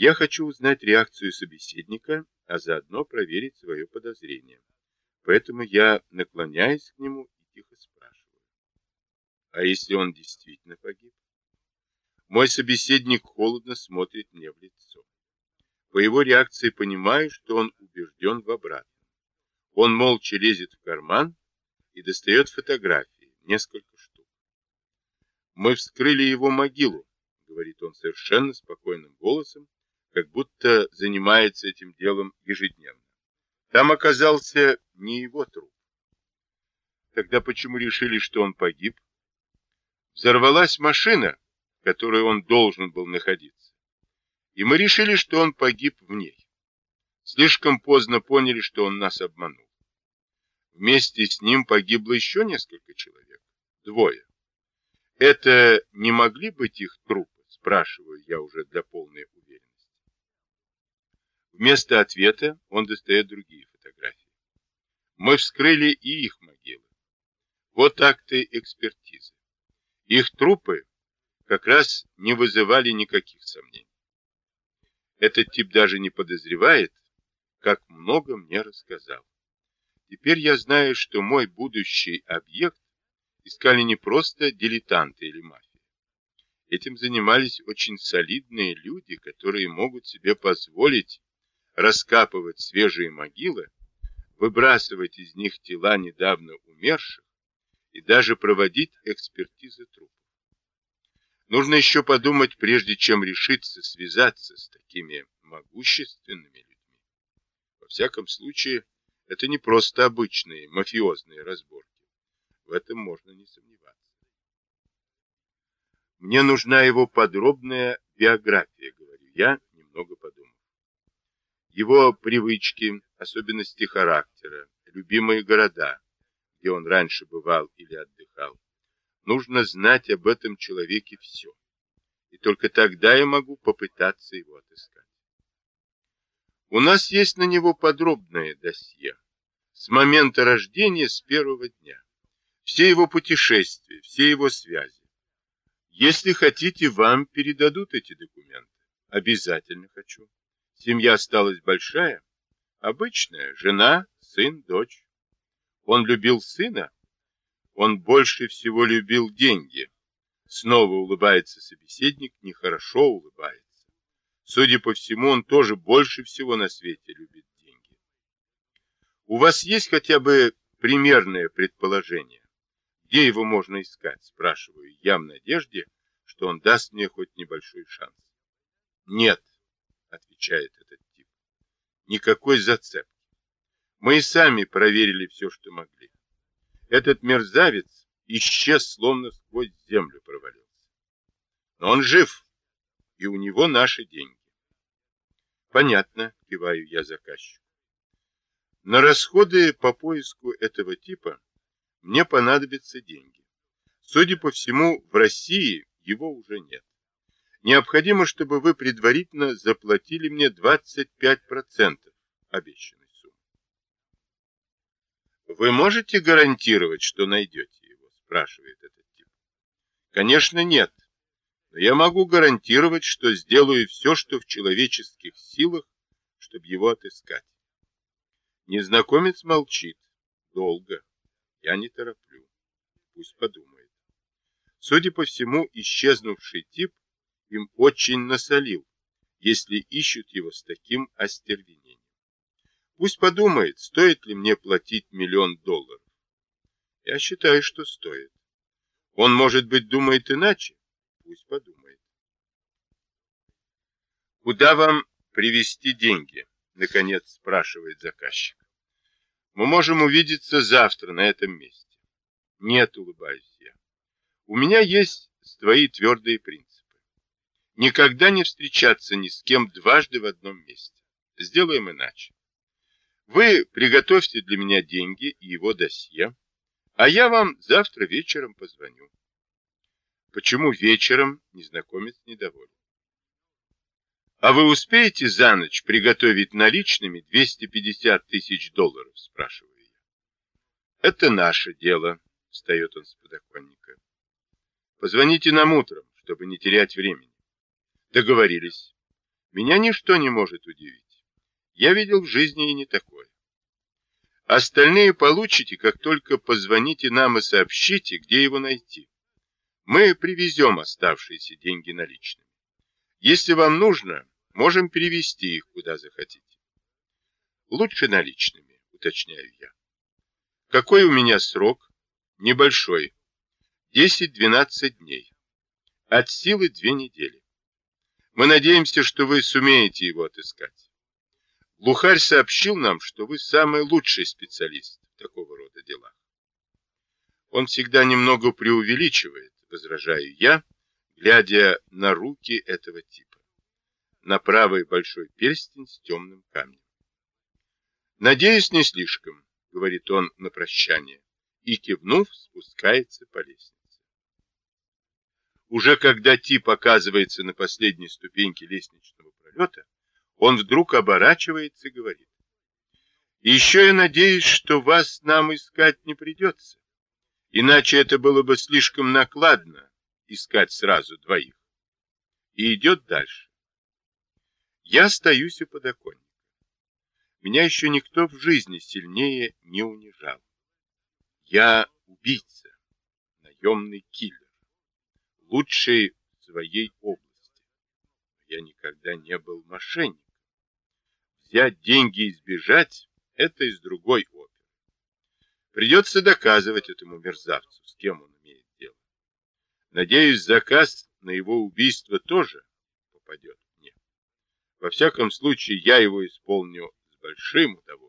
Я хочу узнать реакцию собеседника, а заодно проверить свое подозрение. Поэтому я наклоняюсь к нему и тихо спрашиваю. А если он действительно погиб? Мой собеседник холодно смотрит мне в лицо. По его реакции понимаю, что он убежден в обратном. Он молча лезет в карман и достает фотографии, несколько штук. Мы вскрыли его могилу, говорит он совершенно спокойным голосом, как будто занимается этим делом ежедневно. Там оказался не его труп. Тогда почему решили, что он погиб? Взорвалась машина, в которой он должен был находиться. И мы решили, что он погиб в ней. Слишком поздно поняли, что он нас обманул. Вместе с ним погибло еще несколько человек. Двое. Это не могли быть их трупы? Спрашиваю я уже для полной уверенности. Вместо ответа он достает другие фотографии. Мы вскрыли и их могилы. Вот акты экспертизы. Их трупы как раз не вызывали никаких сомнений. Этот тип даже не подозревает, как много мне рассказал. Теперь я знаю, что мой будущий объект искали не просто дилетанты или мафия. Этим занимались очень солидные люди, которые могут себе позволить раскапывать свежие могилы, выбрасывать из них тела недавно умерших и даже проводить экспертизы трупов. Нужно еще подумать, прежде чем решиться связаться с такими могущественными людьми. Во всяком случае, это не просто обычные мафиозные разборки. В этом можно не сомневаться. Мне нужна его подробная биография, говорю я, немного подумав. Его привычки, особенности характера, любимые города, где он раньше бывал или отдыхал. Нужно знать об этом человеке все. И только тогда я могу попытаться его отыскать. У нас есть на него подробное досье. С момента рождения, с первого дня. Все его путешествия, все его связи. Если хотите, вам передадут эти документы. Обязательно хочу. Семья осталась большая, обычная, жена, сын, дочь. Он любил сына, он больше всего любил деньги. Снова улыбается собеседник, нехорошо улыбается. Судя по всему, он тоже больше всего на свете любит деньги. У вас есть хотя бы примерное предположение, где его можно искать? Спрашиваю я в надежде, что он даст мне хоть небольшой шанс. Нет, отвечает этот тип. Никакой зацепки. Мы и сами проверили все, что могли. Этот мерзавец исчез, словно сквозь землю провалился. Но он жив, и у него наши деньги. Понятно, киваю я заказчику. На расходы по поиску этого типа мне понадобятся деньги. Судя по всему, в России его уже нет. Необходимо, чтобы вы предварительно заплатили мне 25% обещанной суммы. Вы можете гарантировать, что найдете его? Спрашивает этот тип. Конечно, нет. Но я могу гарантировать, что сделаю все, что в человеческих силах, чтобы его отыскать. Незнакомец молчит. Долго. Я не тороплю. Пусть подумает. Судя по всему, исчезнувший тип им очень насолил, если ищут его с таким остервенением. Пусть подумает, стоит ли мне платить миллион долларов. Я считаю, что стоит. Он, может быть, думает иначе? Пусть подумает. Куда вам привезти деньги? Наконец спрашивает заказчик. Мы можем увидеться завтра на этом месте. Нет, улыбаюсь я. У меня есть свои твердые принципы. Никогда не встречаться ни с кем дважды в одном месте. Сделаем иначе. Вы приготовьте для меня деньги и его досье, а я вам завтра вечером позвоню. Почему вечером незнакомец недоволен? А вы успеете за ночь приготовить наличными 250 тысяч долларов, спрашиваю я. Это наше дело, встает он с подоконника. Позвоните нам утром, чтобы не терять времени. Договорились. Меня ничто не может удивить. Я видел в жизни и не такое. Остальные получите, как только позвоните нам и сообщите, где его найти. Мы привезем оставшиеся деньги наличными. Если вам нужно, можем перевести их куда захотите. Лучше наличными, уточняю я. Какой у меня срок? Небольшой. 10-12 дней. От силы две недели. Мы надеемся, что вы сумеете его отыскать. Глухарь сообщил нам, что вы самый лучший специалист в такого рода делах. Он всегда немного преувеличивает, возражаю я, глядя на руки этого типа. На правый большой перстень с темным камнем. Надеюсь, не слишком, говорит он на прощание, и, кивнув, спускается по лестнице. Уже когда тип оказывается на последней ступеньке лестничного пролета, он вдруг оборачивается и говорит. Еще я надеюсь, что вас нам искать не придется. Иначе это было бы слишком накладно искать сразу двоих. И идет дальше. Я остаюсь у подоконника. Меня еще никто в жизни сильнее не унижал. Я убийца, наемный киллер лучший в своей области. Я никогда не был мошенником. Взять деньги и сбежать – это из другой оперы. Придется доказывать этому мерзавцу, с кем он имеет дело. Надеюсь, заказ на его убийство тоже попадет мне. Во всяком случае, я его исполню с большим удовольствием.